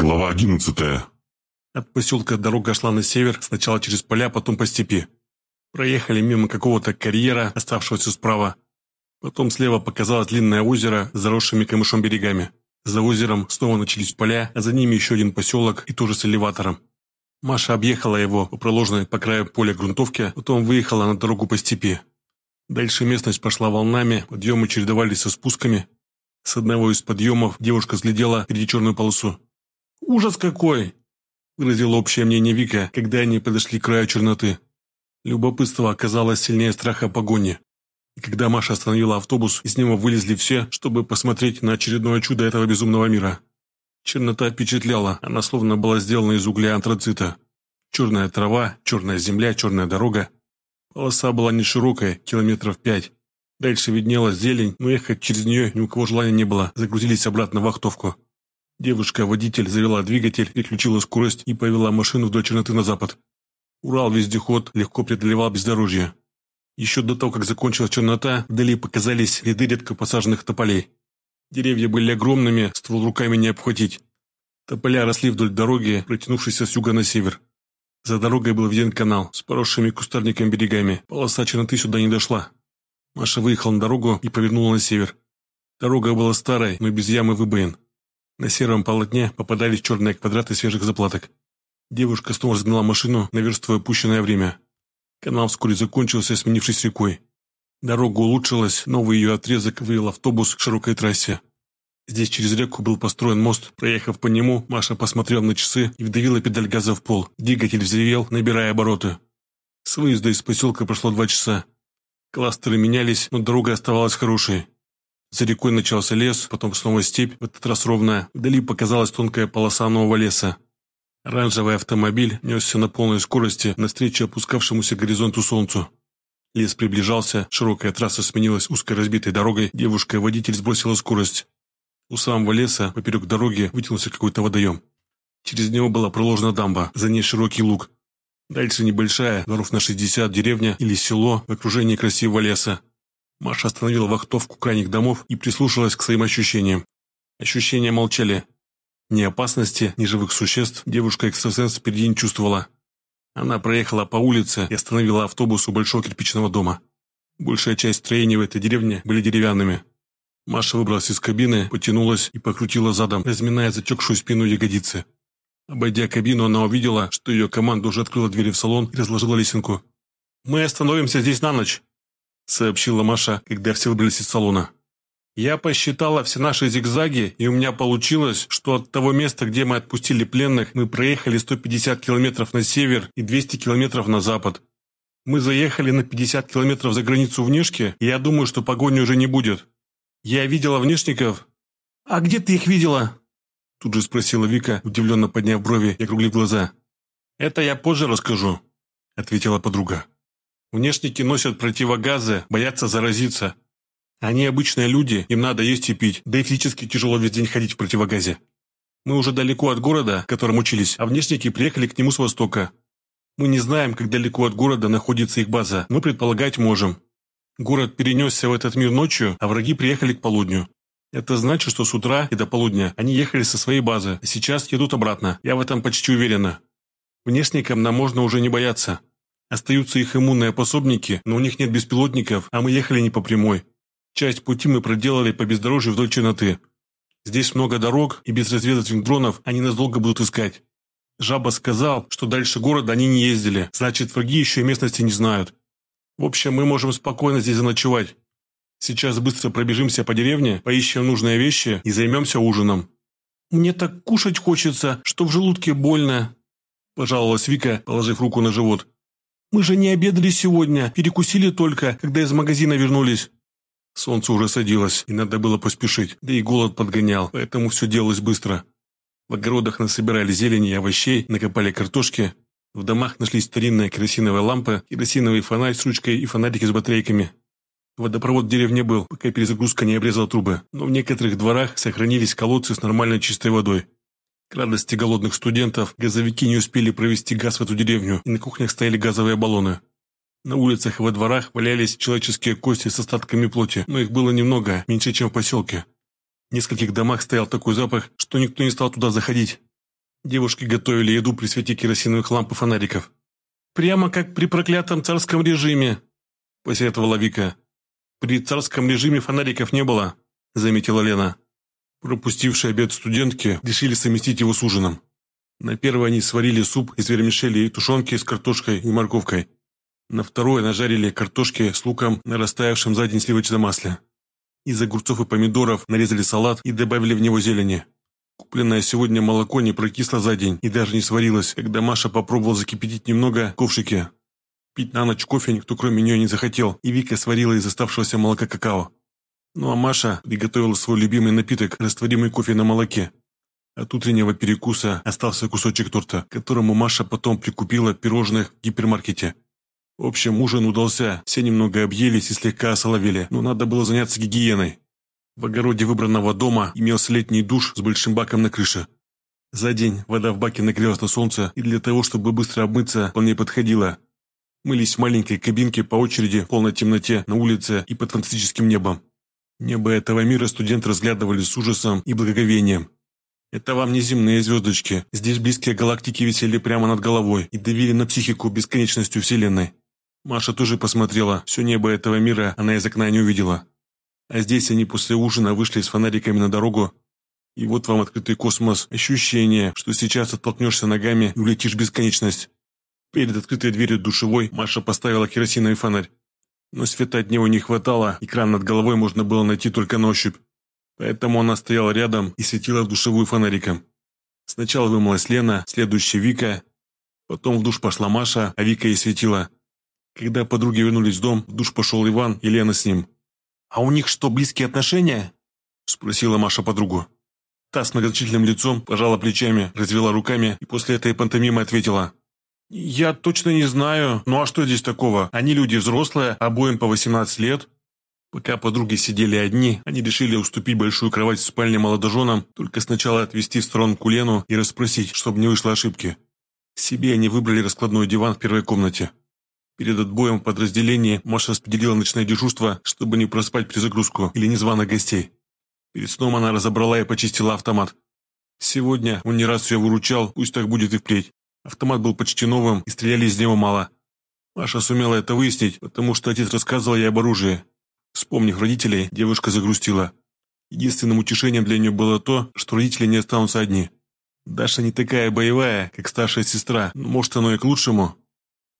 Глава одиннадцатая. От поселка дорога шла на север, сначала через поля, потом по степи. Проехали мимо какого-то карьера, оставшегося справа. Потом слева показалось длинное озеро с заросшими камышом берегами. За озером снова начались поля, а за ними еще один поселок и тоже с элеватором. Маша объехала его по проложенной по краю поля грунтовке, потом выехала на дорогу по степи. Дальше местность пошла волнами, подъемы чередовались со спусками. С одного из подъемов девушка взглядела впереди черную полосу. «Ужас какой!» – выразила общее мнение Вика, когда они подошли к краю черноты. Любопытство оказалось сильнее страха погони. И когда Маша остановила автобус, из него вылезли все, чтобы посмотреть на очередное чудо этого безумного мира. Чернота впечатляла, она словно была сделана из угля антрацита. Черная трава, черная земля, черная дорога. Полоса была не широкая, километров пять. Дальше виднелась зелень, но ехать через нее ни у кого желания не было, загрузились обратно в вахтовку. Девушка-водитель завела двигатель, переключила скорость и повела машину вдоль черноты на запад. Урал-вездеход легко преодолевал бездорожье. Еще до того, как закончилась чернота, вдали показались ряды редко посаженных тополей. Деревья были огромными, ствол руками не обхватить. Тополя росли вдоль дороги, протянувшейся с юга на север. За дорогой был виден канал с поросшими кустарником берегами. Полоса черноты сюда не дошла. Маша выехала на дорогу и повернула на север. Дорога была старой, но без ямы выбоин. На сером полотне попадались черные квадраты свежих заплаток. Девушка снова разгнала машину, наверстывая упущенное время. Канал вскоре закончился, сменившись рекой. Дорога улучшилась, новый ее отрезок вывел автобус к широкой трассе. Здесь через реку был построен мост. Проехав по нему, Маша посмотрела на часы и вдавила педаль газа в пол. Двигатель взревел, набирая обороты. С выезда из поселка прошло два часа. Кластеры менялись, но дорога оставалась хорошей. За рекой начался лес, потом снова степь, в этот раз ровная. Вдали показалась тонкая полоса нового леса. Оранжевый автомобиль несся на полной скорости навстречу опускавшемуся горизонту солнцу. Лес приближался, широкая трасса сменилась узкой разбитой дорогой, девушка-водитель сбросила скорость. У самого леса, поперек дороги, вытянулся какой-то водоем. Через него была проложена дамба, за ней широкий луг. Дальше небольшая, дворов на 60, деревня или село в окружении красивого леса. Маша остановила вахтовку крайних домов и прислушалась к своим ощущениям. Ощущения молчали. Ни опасности, ни живых существ девушка-экстрасенс впереди не чувствовала. Она проехала по улице и остановила автобус у большого кирпичного дома. Большая часть строений в этой деревне были деревянными. Маша выбралась из кабины, потянулась и покрутила задом, разминая затекшую спину ягодицы. Обойдя кабину, она увидела, что ее команда уже открыла двери в салон и разложила лесенку. «Мы остановимся здесь на ночь», сообщила Маша, когда все выбрались из салона. «Я посчитала все наши зигзаги, и у меня получилось, что от того места, где мы отпустили пленных, мы проехали 150 километров на север и 200 километров на запад. Мы заехали на 50 километров за границу внешки, и я думаю, что погони уже не будет. Я видела внешников...» «А где ты их видела?» Тут же спросила Вика, удивленно подняв брови и округлив глаза. «Это я позже расскажу», — ответила подруга. Внешники носят противогазы, боятся заразиться. Они обычные люди, им надо есть и пить, да и физически тяжело весь день ходить в противогазе. Мы уже далеко от города, в котором учились, а внешники приехали к нему с востока. Мы не знаем, как далеко от города находится их база, но предполагать можем. Город перенесся в этот мир ночью, а враги приехали к полудню. Это значит, что с утра и до полудня они ехали со своей базы, а сейчас едут обратно. Я в этом почти уверена. Внешникам нам можно уже не бояться. Остаются их иммунные пособники, но у них нет беспилотников, а мы ехали не по прямой. Часть пути мы проделали по бездорожью вдоль черноты. Здесь много дорог, и без разведывательных дронов они нас долго будут искать. Жаба сказал, что дальше города они не ездили, значит, враги еще и местности не знают. В общем, мы можем спокойно здесь заночевать. Сейчас быстро пробежимся по деревне, поищем нужные вещи и займемся ужином. «Мне так кушать хочется, что в желудке больно», – пожаловалась Вика, положив руку на живот. «Мы же не обедали сегодня, перекусили только, когда из магазина вернулись». Солнце уже садилось, и надо было поспешить, да и голод подгонял, поэтому все делалось быстро. В огородах насобирали зелени и овощей, накопали картошки. В домах нашлись старинная керосиновая лампа, керосиновый фонарь с ручкой и фонарики с батарейками. Водопровод в деревне был, пока перезагрузка не обрезала трубы, но в некоторых дворах сохранились колодцы с нормальной чистой водой. К радости голодных студентов, газовики не успели провести газ в эту деревню, и на кухнях стояли газовые баллоны. На улицах и во дворах валялись человеческие кости с остатками плоти, но их было немного, меньше, чем в поселке. В нескольких домах стоял такой запах, что никто не стал туда заходить. Девушки готовили еду при свете керосиновых ламп и фонариков. «Прямо как при проклятом царском режиме», – посоветовала Вика. «При царском режиме фонариков не было», – заметила Лена. Пропустившие обед студентки решили совместить его с ужином. На первый они сварили суп из вермишели и тушенки с картошкой и морковкой. На второе нажарили картошки с луком на растаявшем за день сливочном масле. Из огурцов и помидоров нарезали салат и добавили в него зелени. Купленное сегодня молоко не прокисло за день и даже не сварилось, когда Маша попробовала закипятить немного в ковшике. Пить на ночь кофе никто кроме нее не захотел, и Вика сварила из оставшегося молока какао. Ну а Маша приготовила свой любимый напиток – растворимый кофе на молоке. От утреннего перекуса остался кусочек торта, которому Маша потом прикупила пирожных в гипермаркете. В общем, ужин удался, все немного объелись и слегка осоловели, но надо было заняться гигиеной. В огороде выбранного дома имелся летний душ с большим баком на крыше. За день вода в баке нагрелась на солнце, и для того, чтобы быстро обмыться, вполне подходила. Мылись в маленькой кабинке по очереди в полной темноте на улице и под фантастическим небом. Небо этого мира студенты разглядывали с ужасом и благоговением. Это вам не земные звездочки. Здесь близкие галактики висели прямо над головой и давили на психику бесконечностью Вселенной. Маша тоже посмотрела. Все небо этого мира она из окна не увидела. А здесь они после ужина вышли с фонариками на дорогу. И вот вам открытый космос. Ощущение, что сейчас оттолкнешься ногами и улетишь в бесконечность. Перед открытой дверью душевой Маша поставила керосиновый фонарь. Но света от него не хватало, экран над головой можно было найти только на ощупь. Поэтому она стояла рядом и светила в душевую фонариком. Сначала вымылась Лена, следующая Вика. Потом в душ пошла Маша, а Вика и светила. Когда подруги вернулись в дом, в душ пошел Иван и Лена с ним. «А у них что, близкие отношения?» Спросила Маша подругу. Та с многозначительным лицом пожала плечами, развела руками и после этой пантомимы ответила. «Я точно не знаю. Ну а что здесь такого? Они люди взрослые, обоим по 18 лет». Пока подруги сидели одни, они решили уступить большую кровать в спальне молодоженам, только сначала отвести в сторонку Лену и расспросить, чтобы не вышло ошибки. Себе они выбрали раскладной диван в первой комнате. Перед отбоем в подразделении Маша распределила ночное дежурство, чтобы не проспать перезагрузку или незваных гостей. Перед сном она разобрала и почистила автомат. Сегодня он не раз ее выручал, пусть так будет и впредь. Автомат был почти новым, и стреляли из него мало. Маша сумела это выяснить, потому что отец рассказывал ей об оружии. Вспомнив родителей, девушка загрустила. Единственным утешением для нее было то, что родители не останутся одни. Даша не такая боевая, как старшая сестра, но может оно и к лучшему.